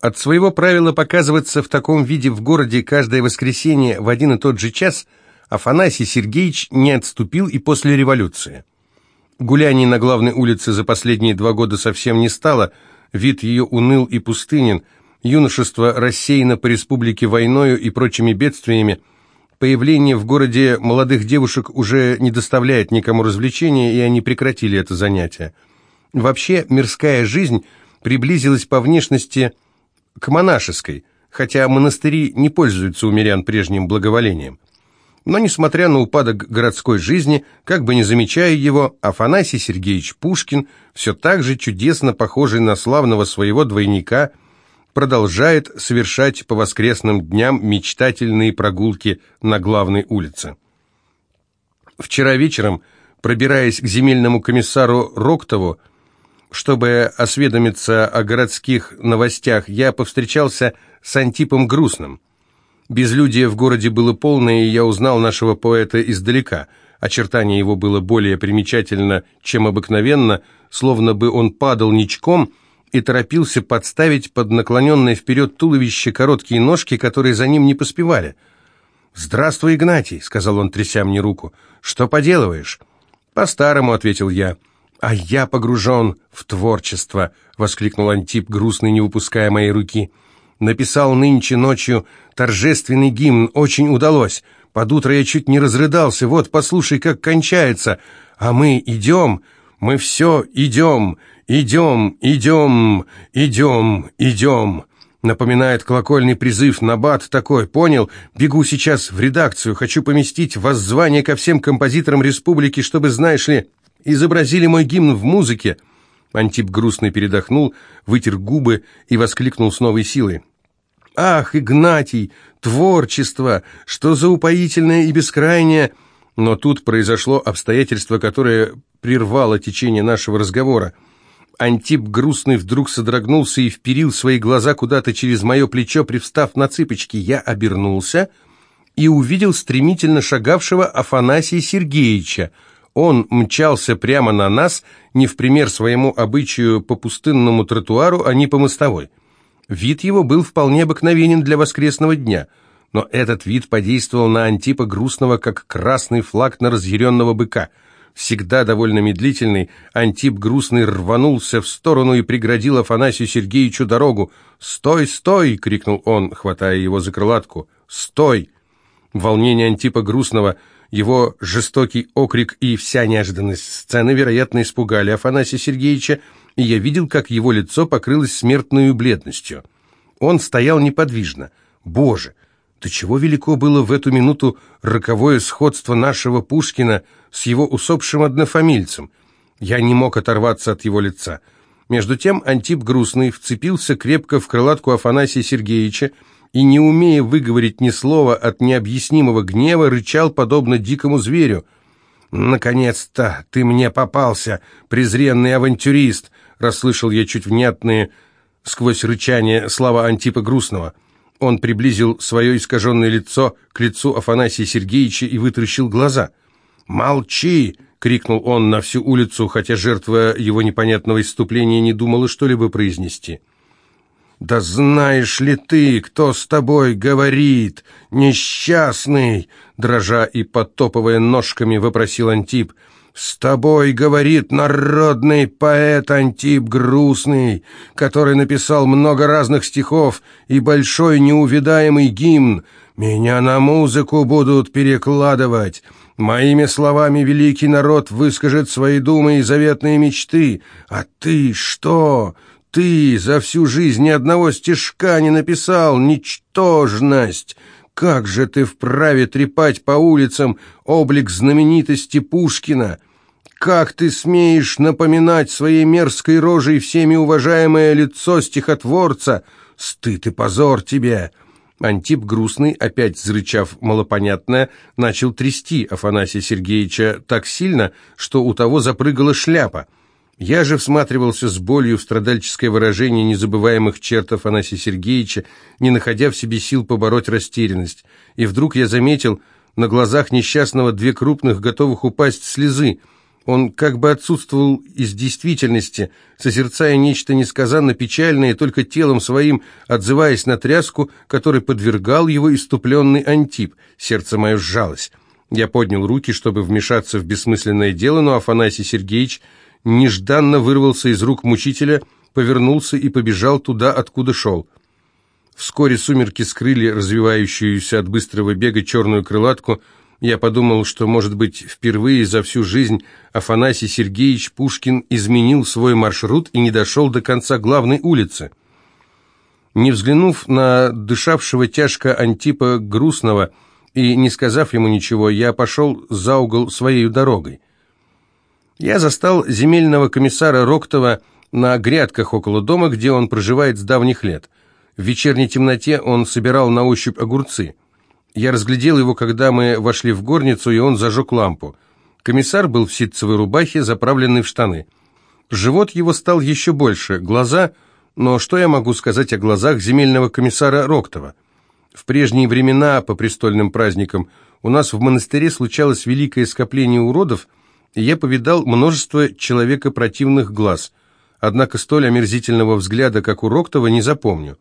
От своего правила показываться в таком виде в городе каждое воскресенье в один и тот же час Афанасий Сергеевич не отступил и после революции. Гуляний на главной улице за последние два года совсем не стало, вид ее уныл и пустынен, юношество рассеяно по республике войною и прочими бедствиями, появление в городе молодых девушек уже не доставляет никому развлечения, и они прекратили это занятие. Вообще, мирская жизнь приблизилась по внешности к монашеской, хотя монастыри не пользуются у мирян прежним благоволением. Но, несмотря на упадок городской жизни, как бы не замечая его, Афанасий Сергеевич Пушкин, все так же чудесно похожий на славного своего двойника, продолжает совершать по воскресным дням мечтательные прогулки на главной улице. Вчера вечером, пробираясь к земельному комиссару Роктову, чтобы осведомиться о городских новостях, я повстречался с Антипом Грустным. Безлюдие в городе было полное, и я узнал нашего поэта издалека. Очертание его было более примечательно, чем обыкновенно, словно бы он падал ничком и торопился подставить под наклоненное вперед туловище короткие ножки, которые за ним не поспевали. «Здравствуй, Игнатий», — сказал он, тряся мне руку. «Что поделываешь?» «По-старому», — ответил я. «А я погружен в творчество», — воскликнул Антип, грустный, не выпуская моей руки. «Написал нынче ночью торжественный гимн, очень удалось. Под утро я чуть не разрыдался, вот послушай, как кончается. А мы идем, мы все идем, идем, идем, идем, идем». Напоминает колокольный призыв на бат такой, понял? Бегу сейчас в редакцию, хочу поместить воззвание ко всем композиторам республики, чтобы, знаешь ли, изобразили мой гимн в музыке». Антип грустно передохнул, вытер губы и воскликнул с новой силой. «Ах, Игнатий, творчество! Что за упоительное и бескрайнее...» Но тут произошло обстоятельство, которое прервало течение нашего разговора. Антип грустный вдруг содрогнулся и вперил свои глаза куда-то через мое плечо, привстав на цыпочки. Я обернулся и увидел стремительно шагавшего Афанасия Сергеевича, он мчался прямо на нас, не в пример своему обычаю по пустынному тротуару, а не по мостовой. Вид его был вполне обыкновенен для воскресного дня, но этот вид подействовал на Антипа грустного, как красный флаг на разъяренного быка. Всегда довольно медлительный, Антип грустный рванулся в сторону и преградил Афанасию Сергеевичу дорогу. «Стой, стой!» — крикнул он, хватая его за крылатку. «Стой!» Волнение Антипа грустного — его жестокий окрик и вся неожиданность сцены, вероятно, испугали Афанасия Сергеевича, и я видел, как его лицо покрылось смертной бледностью. Он стоял неподвижно. Боже, до чего велико было в эту минуту роковое сходство нашего Пушкина с его усопшим однофамильцем. Я не мог оторваться от его лица. Между тем Антип Грустный вцепился крепко в крылатку Афанасия Сергеевича, и, не умея выговорить ни слова от необъяснимого гнева, рычал подобно дикому зверю. «Наконец-то ты мне попался, презренный авантюрист!» расслышал я чуть внятные сквозь рычание слова Антипа Грустного. Он приблизил свое искаженное лицо к лицу Афанасия Сергеевича и вытаращил глаза. «Молчи!» — крикнул он на всю улицу, хотя жертва его непонятного исступления не думала что-либо произнести. «Да знаешь ли ты, кто с тобой говорит, несчастный?» Дрожа и подтопывая ножками, вопросил Антип. «С тобой говорит народный поэт Антип Грустный, который написал много разных стихов и большой неувидаемый гимн. Меня на музыку будут перекладывать». Моими словами великий народ выскажет свои думы и заветные мечты. А ты что? Ты за всю жизнь ни одного стишка не написал, ничтожность! Как же ты вправе трепать по улицам облик знаменитости Пушкина? Как ты смеешь напоминать своей мерзкой рожей всеми уважаемое лицо стихотворца? Стыд и позор тебе!» Антип грустный, опять зарычав малопонятное, начал трясти Афанасия Сергеевича так сильно, что у того запрыгала шляпа. Я же всматривался с болью в страдальческое выражение незабываемых черт Афанасия Сергеевича, не находя в себе сил побороть растерянность. И вдруг я заметил на глазах несчастного две крупных, готовых упасть слезы. Он как бы отсутствовал из действительности, созерцая нечто несказанно печальное, только телом своим отзываясь на тряску, которой подвергал его иступленный антип. Сердце мое сжалось. Я поднял руки, чтобы вмешаться в бессмысленное дело, но Афанасий Сергеевич нежданно вырвался из рук мучителя, повернулся и побежал туда, откуда шел. Вскоре сумерки скрыли развивающуюся от быстрого бега черную крылатку, я подумал, что, может быть, впервые за всю жизнь Афанасий Сергеевич Пушкин изменил свой маршрут и не дошел до конца главной улицы. Не взглянув на дышавшего тяжко Антипа Грустного и не сказав ему ничего, я пошел за угол своей дорогой. Я застал земельного комиссара Роктова на грядках около дома, где он проживает с давних лет. В вечерней темноте он собирал на ощупь огурцы – я разглядел его, когда мы вошли в горницу, и он зажег лампу. Комиссар был в ситцевой рубахе, заправленный в штаны. Живот его стал еще больше, глаза... Но что я могу сказать о глазах земельного комиссара Роктова? В прежние времена, по престольным праздникам, у нас в монастыре случалось великое скопление уродов, я повидал множество человека противных глаз. Однако столь омерзительного взгляда, как у Роктова, не запомню.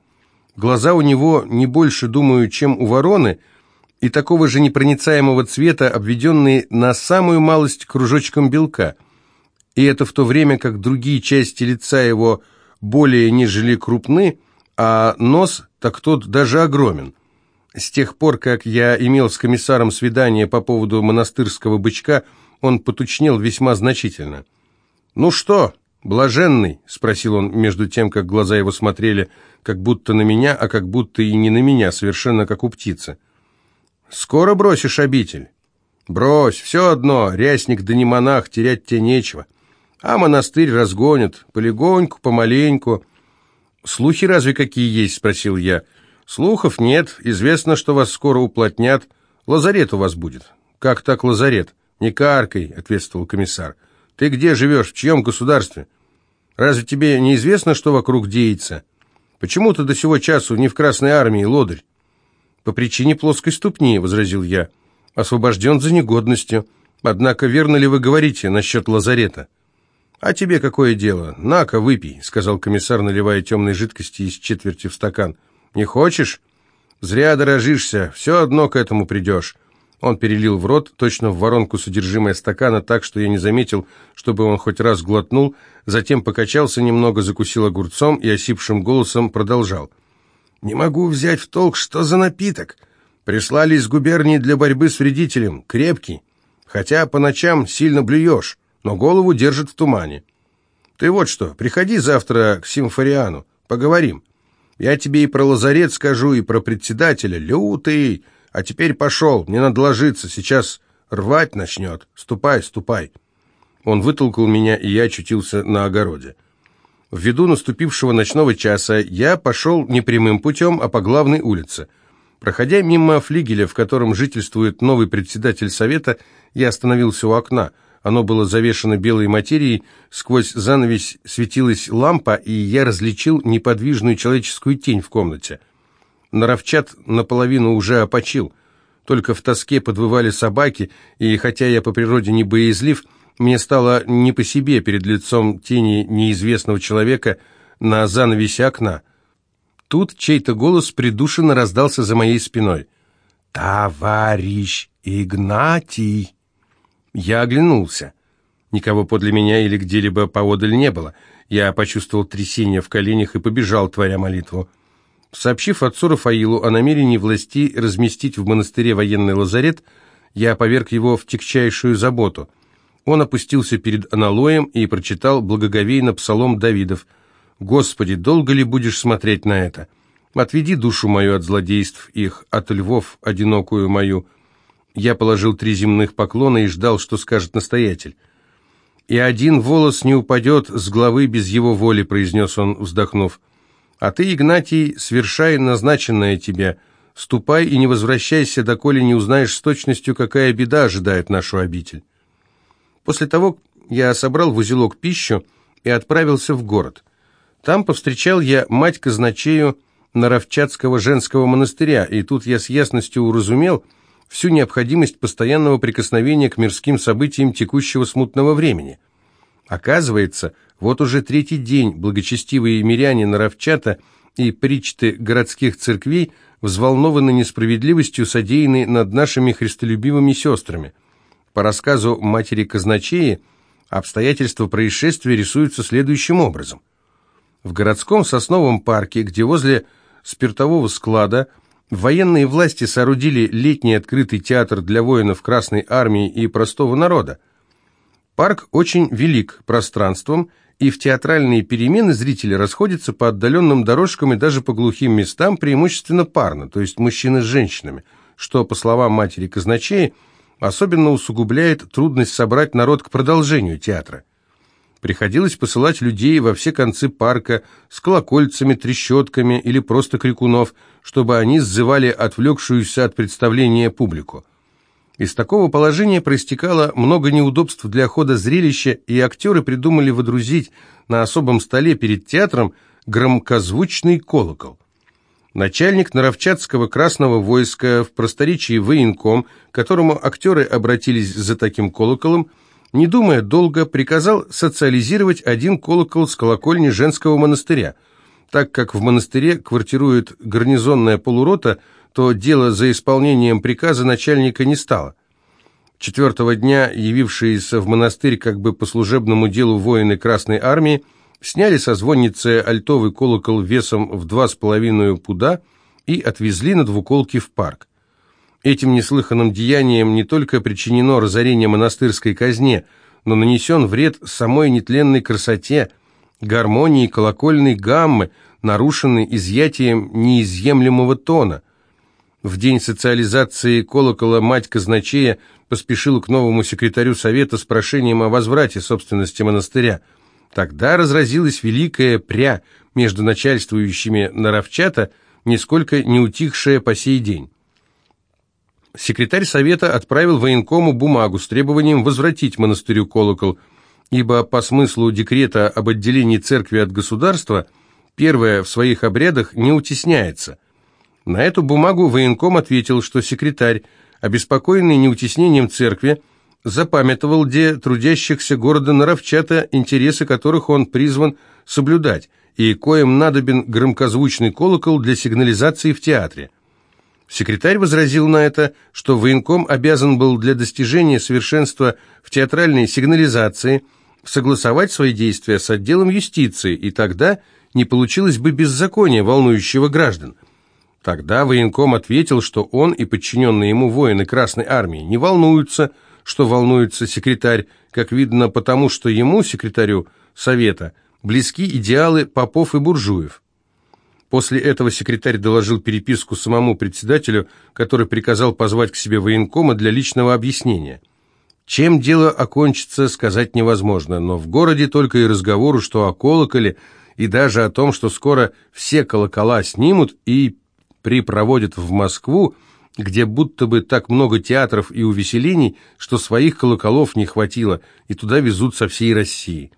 Глаза у него не больше, думаю, чем у вороны — и такого же непроницаемого цвета, обведенные на самую малость кружочком белка. И это в то время, как другие части лица его более нежели крупны, а нос, так тот даже огромен. С тех пор, как я имел с комиссаром свидание по поводу монастырского бычка, он потучнел весьма значительно. «Ну что, блаженный?» — спросил он между тем, как глаза его смотрели, как будто на меня, а как будто и не на меня, совершенно как у птицы. Скоро бросишь обитель? Брось, все одно, рясник да не монах, терять тебе нечего. А монастырь разгонят, полегоньку, помаленьку. Слухи разве какие есть, спросил я. Слухов нет, известно, что вас скоро уплотнят. Лазарет у вас будет. Как так лазарет? Не каркай, ответствовал комиссар. Ты где живешь, в чьем государстве? Разве тебе не известно, что вокруг деется? Почему ты до сего часу не в Красной армии, лодырь? «По причине плоской ступни», — возразил я. «Освобожден за негодностью. Однако верно ли вы говорите насчет лазарета?» «А тебе какое дело? На-ка, выпей», — сказал комиссар, наливая темной жидкости из четверти в стакан. «Не хочешь? Зря дорожишься, все одно к этому придешь». Он перелил в рот, точно в воронку содержимое стакана, так что я не заметил, чтобы он хоть раз глотнул, затем покачался немного, закусил огурцом и осипшим голосом продолжал. «Не могу взять в толк, что за напиток. Прислали из губернии для борьбы с вредителем. Крепкий. Хотя по ночам сильно блюешь, но голову держит в тумане. Ты вот что, приходи завтра к Симфориану, поговорим. Я тебе и про лазарет скажу, и про председателя. Лютый! А теперь пошел, мне надо ложиться, сейчас рвать начнет. Ступай, ступай». Он вытолкал меня, и я очутился на огороде. Ввиду наступившего ночного часа я пошел не прямым путем, а по главной улице. Проходя мимо флигеля, в котором жительствует новый председатель совета, я остановился у окна. Оно было завешено белой материей, сквозь занавесь светилась лампа, и я различил неподвижную человеческую тень в комнате. Наровчат наполовину уже опочил. Только в тоске подвывали собаки, и хотя я по природе не боязлив, мне стало не по себе перед лицом тени неизвестного человека на занавесе окна. Тут чей-то голос придушенно раздался за моей спиной. «Товарищ Игнатий!» Я оглянулся. Никого подле меня или где-либо поодаль не было. Я почувствовал трясение в коленях и побежал, творя молитву. Сообщив отцу Рафаилу о намерении власти разместить в монастыре военный лазарет, я поверг его в тягчайшую заботу — он опустился перед аналоем и прочитал благоговейно псалом Давидов. «Господи, долго ли будешь смотреть на это? Отведи душу мою от злодейств их, от львов одинокую мою». Я положил три земных поклона и ждал, что скажет настоятель. «И один волос не упадет с главы без его воли», — произнес он, вздохнув. «А ты, Игнатий, свершай назначенное тебе. Ступай и не возвращайся, доколе не узнаешь с точностью, какая беда ожидает нашу обитель». После того я собрал в узелок пищу и отправился в город. Там повстречал я мать казначею Наровчатского женского монастыря, и тут я с ясностью уразумел, всю необходимость постоянного прикосновения к мирским событиям текущего смутного времени. Оказывается, вот уже третий день благочестивые миряне Наровчата и причты городских церквей взволнованы несправедливостью, содеянной над нашими христолюбивыми сестрами. По рассказу матери Казначеи, обстоятельства происшествия рисуются следующим образом. В городском сосновом парке, где возле спиртового склада – Военные власти соорудили летний открытый театр для воинов Красной Армии и простого народа. Парк очень велик пространством, и в театральные перемены зрители расходятся по отдаленным дорожкам и даже по глухим местам, преимущественно парно, то есть мужчины с женщинами, что, по словам матери казначеи, особенно усугубляет трудность собрать народ к продолжению театра. Приходилось посылать людей во все концы парка с колокольцами, трещотками или просто крикунов, чтобы они сзывали отвлекшуюся от представления публику. Из такого положения проистекало много неудобств для хода зрелища, и актеры придумали водрузить на особом столе перед театром громкозвучный колокол. Начальник Наровчатского Красного войска в просторечии военком, к которому актеры обратились за таким колоколом, не думая долго, приказал социализировать один колокол с колокольни женского монастыря. Так как в монастыре квартирует гарнизонная полурота, то дело за исполнением приказа начальника не стало. Четвертого дня явившиеся в монастырь как бы по служебному делу воины Красной Армии сняли со звонницы альтовый колокол весом в два с половиной пуда и отвезли на двуколки в парк. Этим неслыханным деянием не только причинено разорение монастырской казне, но нанесен вред самой нетленной красоте, гармонии колокольной гаммы, нарушенной изъятием неизъемлемого тона. В день социализации колокола мать казначея поспешила к новому секретарю совета с прошением о возврате собственности монастыря. Тогда разразилась великая пря между начальствующими Наровчата, нисколько не утихшая по сей день секретарь совета отправил военкому бумагу с требованием возвратить монастырю колокол, ибо по смыслу декрета об отделении церкви от государства первое в своих обрядах не утесняется. На эту бумагу военком ответил, что секретарь, обеспокоенный неутеснением церкви, запамятовал где трудящихся города Наровчата, интересы которых он призван соблюдать, и коим надобен громкозвучный колокол для сигнализации в театре. Секретарь возразил на это, что военком обязан был для достижения совершенства в театральной сигнализации согласовать свои действия с отделом юстиции, и тогда не получилось бы беззакония, волнующего граждан. Тогда военком ответил, что он и подчиненные ему воины Красной Армии не волнуются, что волнуется секретарь, как видно потому, что ему, секретарю Совета, близки идеалы попов и буржуев. После этого секретарь доложил переписку самому председателю, который приказал позвать к себе военкома для личного объяснения. Чем дело окончится, сказать невозможно, но в городе только и разговору, что о колоколе, и даже о том, что скоро все колокола снимут и припроводят в Москву, где будто бы так много театров и увеселений, что своих колоколов не хватило, и туда везут со всей России.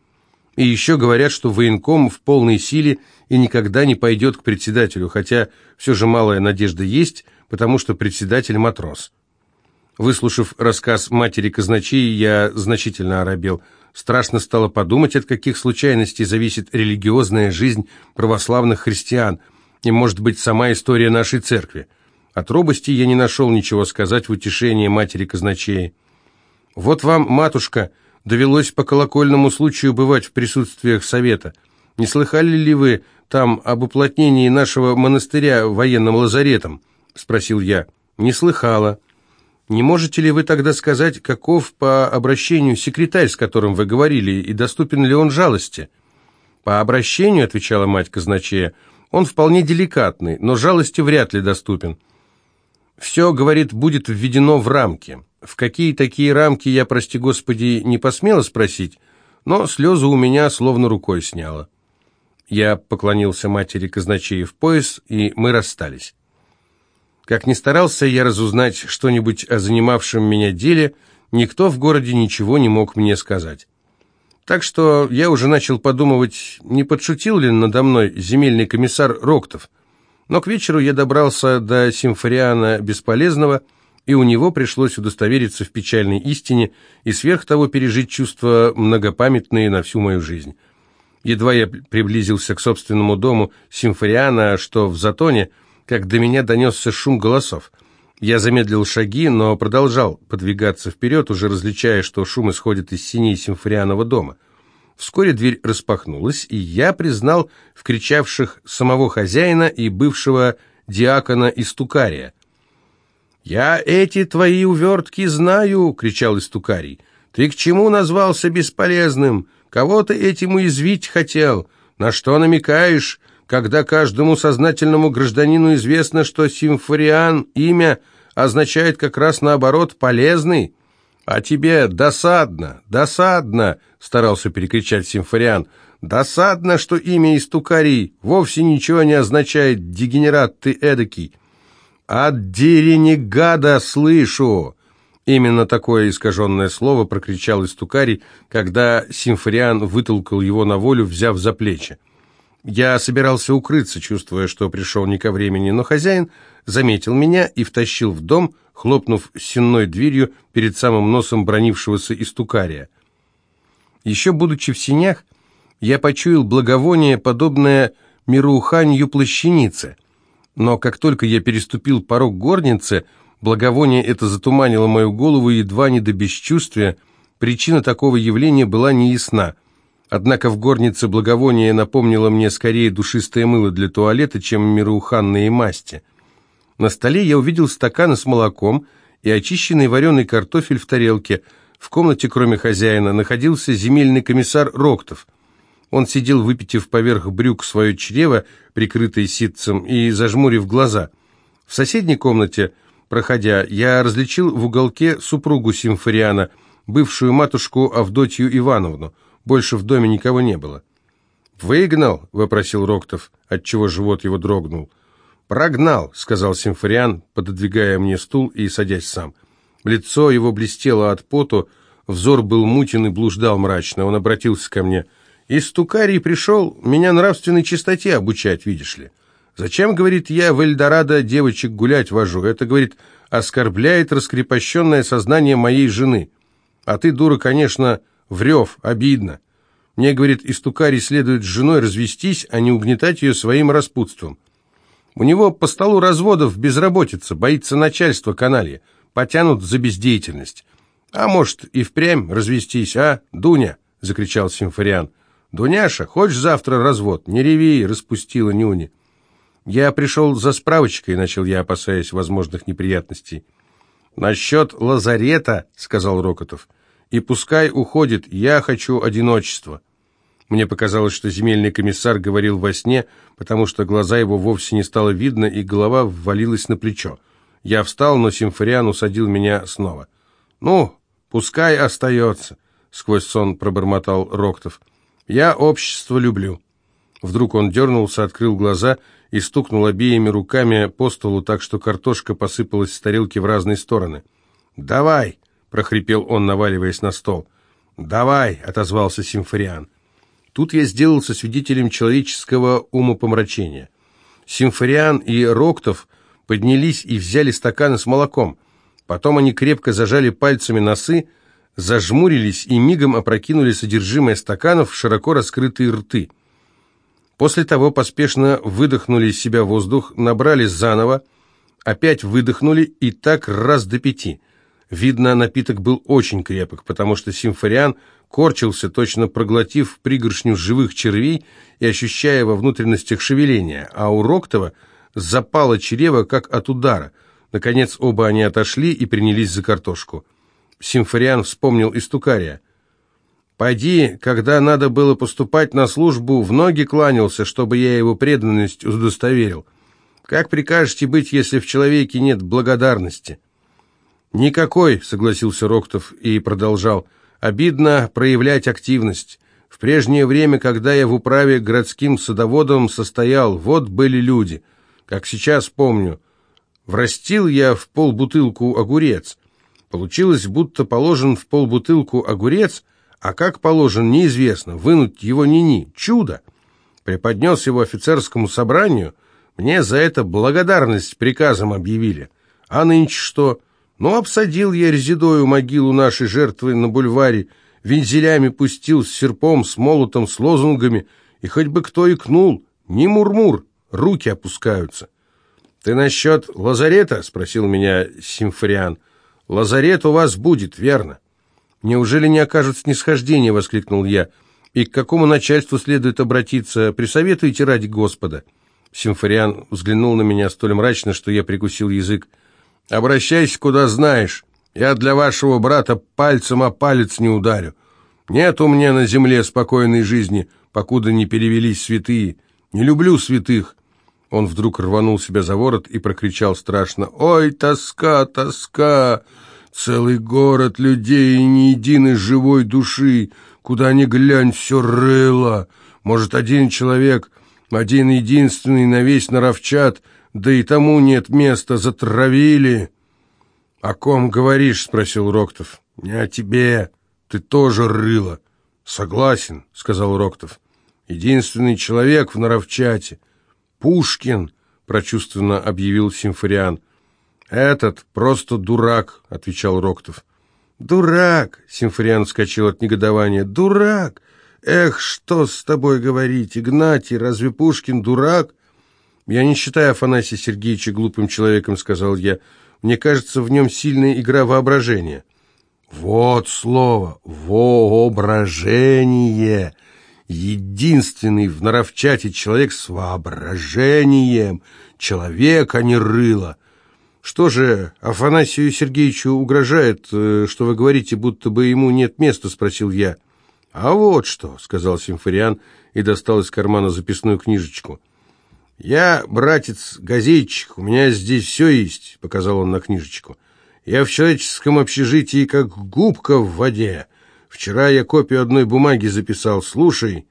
И еще говорят, что военком в полной силе и никогда не пойдет к председателю, хотя все же малая надежда есть, потому что председатель матрос. Выслушав рассказ матери казначеи, я значительно оробел. Страшно стало подумать, от каких случайностей зависит религиозная жизнь православных христиан и, может быть, сама история нашей церкви. От робости я не нашел ничего сказать в утешение матери казначеи. «Вот вам, матушка», довелось по колокольному случаю бывать в присутствиях совета. Не слыхали ли вы там об уплотнении нашего монастыря военным лазаретом?» — спросил я. «Не слыхала». «Не можете ли вы тогда сказать, каков по обращению секретарь, с которым вы говорили, и доступен ли он жалости?» «По обращению», — отвечала мать казначея, — «он вполне деликатный, но жалости вряд ли доступен». «Все, — говорит, — будет введено в рамки. В какие такие рамки я, прости господи, не посмела спросить, но слезы у меня словно рукой сняло. Я поклонился матери казначея в пояс, и мы расстались. Как ни старался я разузнать что-нибудь о занимавшем меня деле, никто в городе ничего не мог мне сказать. Так что я уже начал подумывать, не подшутил ли надо мной земельный комиссар Роктов. Но к вечеру я добрался до Симфориана Бесполезного и у него пришлось удостовериться в печальной истине и сверх того пережить чувства многопамятные на всю мою жизнь. Едва я приблизился к собственному дому Симфориана, что в затоне, как до меня донесся шум голосов. Я замедлил шаги, но продолжал подвигаться вперед, уже различая, что шум исходит из синей Симфорианова дома. Вскоре дверь распахнулась, и я признал в кричавших самого хозяина и бывшего диакона Истукария. «Я эти твои увертки знаю!» — кричал Истукарий. «Ты к чему назвался бесполезным? Кого ты этим уязвить хотел? На что намекаешь, когда каждому сознательному гражданину известно, что симфориан имя означает как раз наоборот «полезный»?» «А тебе досадно, досадно!» — старался перекричать Симфориан. «Досадно, что имя Истукарий вовсе ничего не означает, дегенерат ты эдакий!» «От деренегада слышу!» Именно такое искаженное слово прокричал Истукарий, когда Симфориан вытолкал его на волю, взяв за плечи. Я собирался укрыться, чувствуя, что пришел не ко времени, но хозяин заметил меня и втащил в дом, хлопнув сенной дверью перед самым носом бронившегося истукария. Еще будучи в сенях, я почуял благовоние, подобное мироуханью плащаницы. Но как только я переступил порог горницы, благовоние это затуманило мою голову едва не до бесчувствия, причина такого явления была неясна. Однако в горнице благовоние напомнило мне скорее душистое мыло для туалета, чем мироуханные масти – на столе я увидел стаканы с молоком и очищенный вареный картофель в тарелке. В комнате, кроме хозяина, находился земельный комиссар Роктов. Он сидел, выпитив поверх брюк свое чрево, прикрытое ситцем, и зажмурив глаза. В соседней комнате, проходя, я различил в уголке супругу Симфориана, бывшую матушку Авдотью Ивановну. Больше в доме никого не было. «Выгнал?» — вопросил Роктов, отчего живот его дрогнул. «Прогнал», — сказал Симфориан, пододвигая мне стул и садясь сам. Лицо его блестело от поту, взор был мутен и блуждал мрачно. Он обратился ко мне. «Из Тукарии пришел меня нравственной чистоте обучать, видишь ли. Зачем, — говорит, — я в Эльдорадо девочек гулять вожу? Это, — говорит, — оскорбляет раскрепощенное сознание моей жены. А ты, дура, конечно, врев, обидно. Мне, — говорит, — из Тукарии следует с женой развестись, а не угнетать ее своим распутством». У него по столу разводов безработица, боится начальства каналья, потянут за бездеятельность. А может, и впрямь развестись, а, Дуня?» — закричал Симфориан. «Дуняша, хочешь завтра развод? Не реви!» — распустила нюни. «Я пришел за справочкой», — начал я, опасаясь возможных неприятностей. «Насчет лазарета», — сказал Рокотов, — «и пускай уходит, я хочу одиночества». Мне показалось, что земельный комиссар говорил во сне, потому что глаза его вовсе не стало видно, и голова ввалилась на плечо. Я встал, но Симфориан усадил меня снова. «Ну, пускай остается», — сквозь сон пробормотал Роктов. «Я общество люблю». Вдруг он дернулся, открыл глаза и стукнул обеими руками по столу, так что картошка посыпалась с тарелки в разные стороны. «Давай!» — прохрипел он, наваливаясь на стол. «Давай!» — отозвался Симфориан. Тут я сделался свидетелем человеческого умопомрачения. Симфориан и Роктов поднялись и взяли стаканы с молоком. Потом они крепко зажали пальцами носы, зажмурились и мигом опрокинули содержимое стаканов в широко раскрытые рты. После того поспешно выдохнули из себя воздух, набрали заново, опять выдохнули и так раз до пяти. Видно, напиток был очень крепок, потому что Симфориан корчился, точно проглотив пригоршню живых червей и ощущая во внутренностях шевеления, а у Роктова запало чрево, как от удара. Наконец оба они отошли и принялись за картошку. Симфориан вспомнил истукария. «Пойди, когда надо было поступать на службу, в ноги кланялся, чтобы я его преданность удостоверил. Как прикажете быть, если в человеке нет благодарности?» «Никакой», — согласился Роктов и продолжал, — Обидно проявлять активность. В прежнее время, когда я в управе городским садоводом состоял, вот были люди. Как сейчас помню. Врастил я в полбутылку огурец. Получилось, будто положен в полбутылку огурец, а как положен, неизвестно. Вынуть его ни-ни. Чудо! Преподнес его офицерскому собранию. Мне за это благодарность приказом объявили. А нынче что? Ну, обсадил я резидою могилу нашей жертвы на бульваре, вензелями пустил с серпом, с молотом, с лозунгами, и хоть бы кто икнул, ни мурмур, руки опускаются. «Ты насчет лазарета?» — спросил меня Симфориан. «Лазарет у вас будет, верно?» «Неужели не окажут снисхождения?» — воскликнул я. «И к какому начальству следует обратиться? Присоветуйте ради Господа». Симфориан взглянул на меня столь мрачно, что я прикусил язык. «Обращайся, куда знаешь. Я для вашего брата пальцем о палец не ударю. Нет у меня на земле спокойной жизни, покуда не перевелись святые. Не люблю святых. Он вдруг рванул себя за ворот и прокричал страшно. «Ой, тоска, тоска! Целый город людей и ни единой живой души! Куда ни глянь, все рыло! Может, один человек, один единственный на весь Наровчат, да и тому нет места, затравили!» «О ком говоришь?» — спросил Роктов. «Не о тебе. Ты тоже рыло». «Согласен», — сказал Роктов. «Единственный человек в Наровчате». «Пушкин!» — прочувственно объявил Симфориан. «Этот просто дурак», — отвечал Роктов. «Дурак!» — Симфориан вскочил от негодования. «Дурак! Эх, что с тобой говорить, Игнатий, разве Пушкин дурак?» «Я не считаю Афанасия Сергеевича глупым человеком», — сказал я. «Мне кажется, в нем сильная игра воображения». «Вот слово! Воображение!» единственный в Наровчате человек с воображением, человек, а не рыло. Что же, Афанасию Сергеевичу угрожает, э, что вы говорите, будто бы ему нет места, спросил я. А вот что, сказал Симфориан и достал из кармана записную книжечку. «Я, братец, газетчик, у меня здесь все есть», — показал он на книжечку. «Я в человеческом общежитии как губка в воде. Вчера я копию одной бумаги записал. Слушай,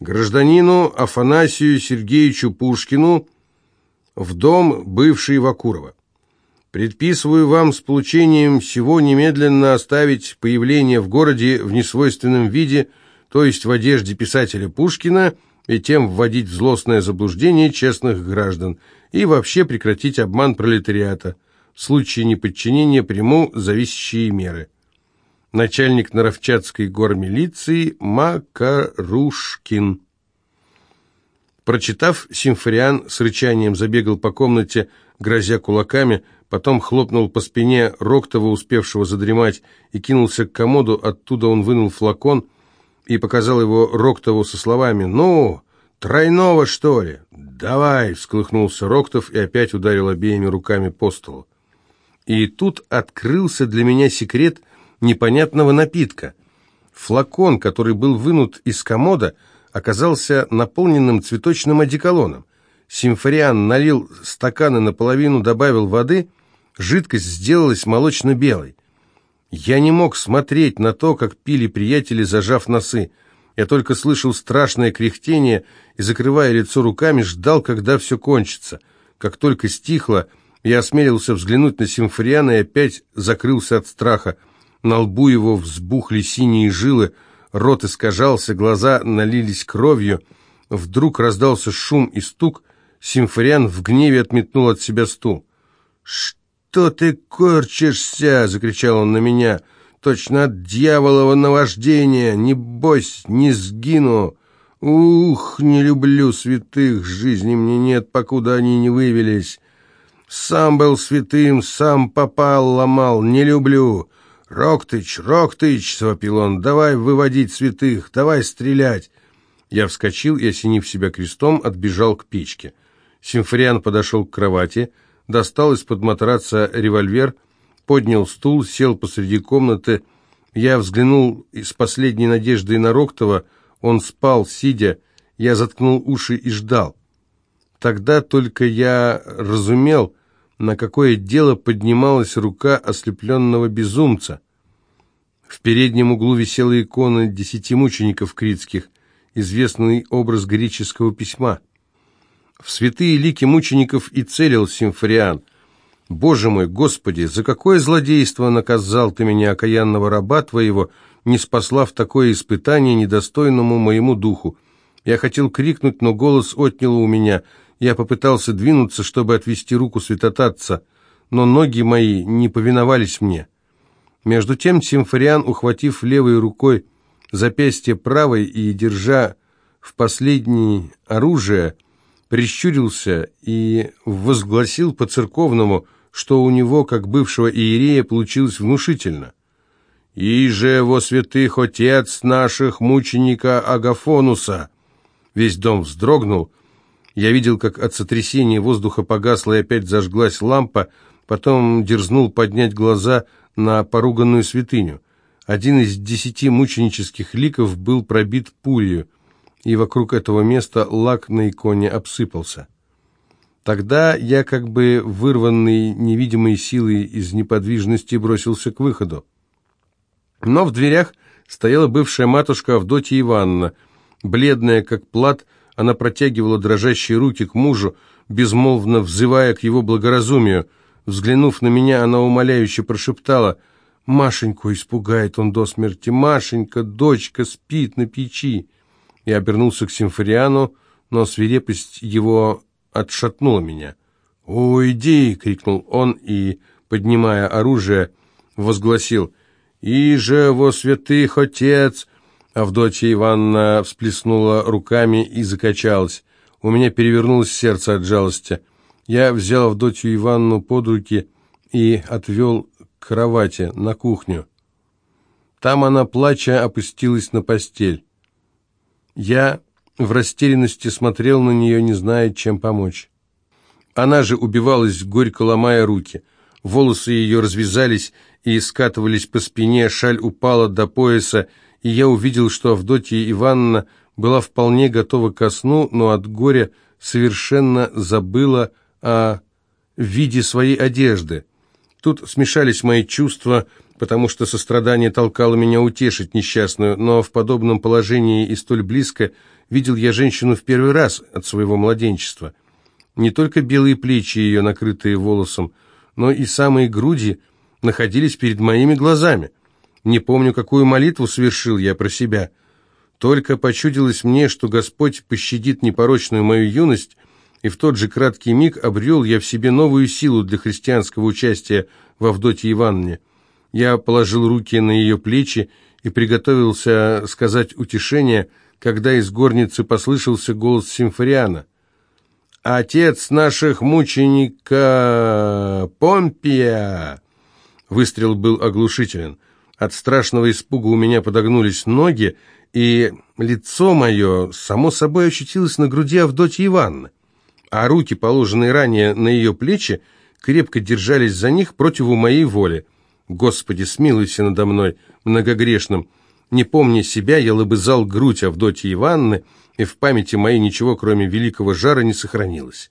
гражданину Афанасию Сергеевичу Пушкину в дом бывший Вакурова. Предписываю вам с получением всего немедленно оставить появление в городе в несвойственном виде, то есть в одежде писателя Пушкина, и тем вводить в злостное заблуждение честных граждан, и вообще прекратить обман пролетариата. В случае неподчинения приму зависящие меры начальник Наровчатской гормилиции Макарушкин. Прочитав, Симфориан с рычанием забегал по комнате, грозя кулаками, потом хлопнул по спине Роктова, успевшего задремать, и кинулся к комоду, оттуда он вынул флакон и показал его Роктову со словами «Ну, тройного, что ли?» «Давай!» — всклыхнулся Роктов и опять ударил обеими руками по столу. И тут открылся для меня секрет непонятного напитка. Флакон, который был вынут из комода, оказался наполненным цветочным одеколоном. Симфориан налил стаканы наполовину, добавил воды, жидкость сделалась молочно-белой. Я не мог смотреть на то, как пили приятели, зажав носы. Я только слышал страшное кряхтение и, закрывая лицо руками, ждал, когда все кончится. Как только стихло, я осмелился взглянуть на Симфориана и опять закрылся от страха. На лбу его взбухли синие жилы, рот искажался, глаза налились кровью. Вдруг раздался шум и стук. Симфориан в гневе отметнул от себя стул. «Что ты корчишься?» — закричал он на меня. «Точно от дьяволова наваждения! Небось, не сгину!» «Ух, не люблю святых, жизни мне нет, покуда они не вывелись. Сам был святым, сам попал, ломал, не люблю. «Роктыч, Роктыч!» — свопил он. «Давай выводить святых, давай стрелять!» Я вскочил и, осенив себя крестом, отбежал к печке. Симфориан подошел к кровати, достал из-под матраца револьвер, поднял стул, сел посреди комнаты. Я взглянул с последней надеждой на Роктова. Он спал, сидя. Я заткнул уши и ждал. Тогда только я разумел, на какое дело поднималась рука ослепленного безумца. В переднем углу висела икона десяти мучеников критских, известный образ греческого письма. В святые лики мучеников и целил Симфориан. «Боже мой, Господи, за какое злодейство наказал ты меня, окаянного раба твоего, не спасла в такое испытание недостойному моему духу? Я хотел крикнуть, но голос отнял у меня — я попытался двинуться, чтобы отвести руку святотатца, но ноги мои не повиновались мне. Между тем Симфориан, ухватив левой рукой запястье правой и держа в последнее оружие, прищурился и возгласил по-церковному, что у него, как бывшего иерея, получилось внушительно. «И же во святых отец наших мученика Агафонуса!» Весь дом вздрогнул. Я видел, как от сотрясения воздуха погасла и опять зажглась лампа, потом дерзнул поднять глаза на поруганную святыню. Один из десяти мученических ликов был пробит пулью, и вокруг этого места лак на иконе обсыпался. Тогда я, как бы вырванный невидимой силой из неподвижности, бросился к выходу. Но в дверях стояла бывшая матушка Авдотья Ивановна. Бледная, как плат, она протягивала дрожащие руки к мужу, безмолвно взывая к его благоразумию. Взглянув на меня, она умоляюще прошептала, «Машеньку испугает он до смерти! Машенька, дочка, спит на печи!» Я обернулся к Симфориану, но свирепость его отшатнула меня. «Уйди!» — крикнул он и, поднимая оружие, возгласил «И же во святых отец!» Авдотья Ивановна всплеснула руками и закачалась. У меня перевернулось сердце от жалости. Я взял Авдотью Ивановну под руки и отвел к кровати, на кухню. Там она, плача, опустилась на постель. Я в растерянности смотрел на нее, не зная, чем помочь. Она же убивалась, горько ломая руки. Волосы ее развязались и скатывались по спине, шаль упала до пояса, и я увидел, что Авдотья Ивановна была вполне готова ко сну, но от горя совершенно забыла о виде своей одежды. Тут смешались мои чувства, потому что сострадание толкало меня утешить несчастную, но в подобном положении и столь близко видел я женщину в первый раз от своего младенчества. Не только белые плечи ее, накрытые волосом, но и самые груди находились перед моими глазами. Не помню, какую молитву совершил я про себя. Только почудилось мне, что Господь пощадит непорочную мою юность, и в тот же краткий миг обрел я в себе новую силу для христианского участия в Авдотье Ивановне. Я положил руки на ее плечи и приготовился сказать утешение, когда из горницы послышался голос Симфориана. «Отец наших мученика Помпия!» Выстрел был оглушителен. От страшного испуга у меня подогнулись ноги, и лицо мое, само собой, ощутилось на груди Авдотьи Ивановны, а руки, положенные ранее на ее плечи, крепко держались за них против моей воли. Господи, смилуйся надо мной, многогрешным. Не помня себя, я лобызал грудь Авдотьи Ивановны, и в памяти моей ничего, кроме великого жара, не сохранилось.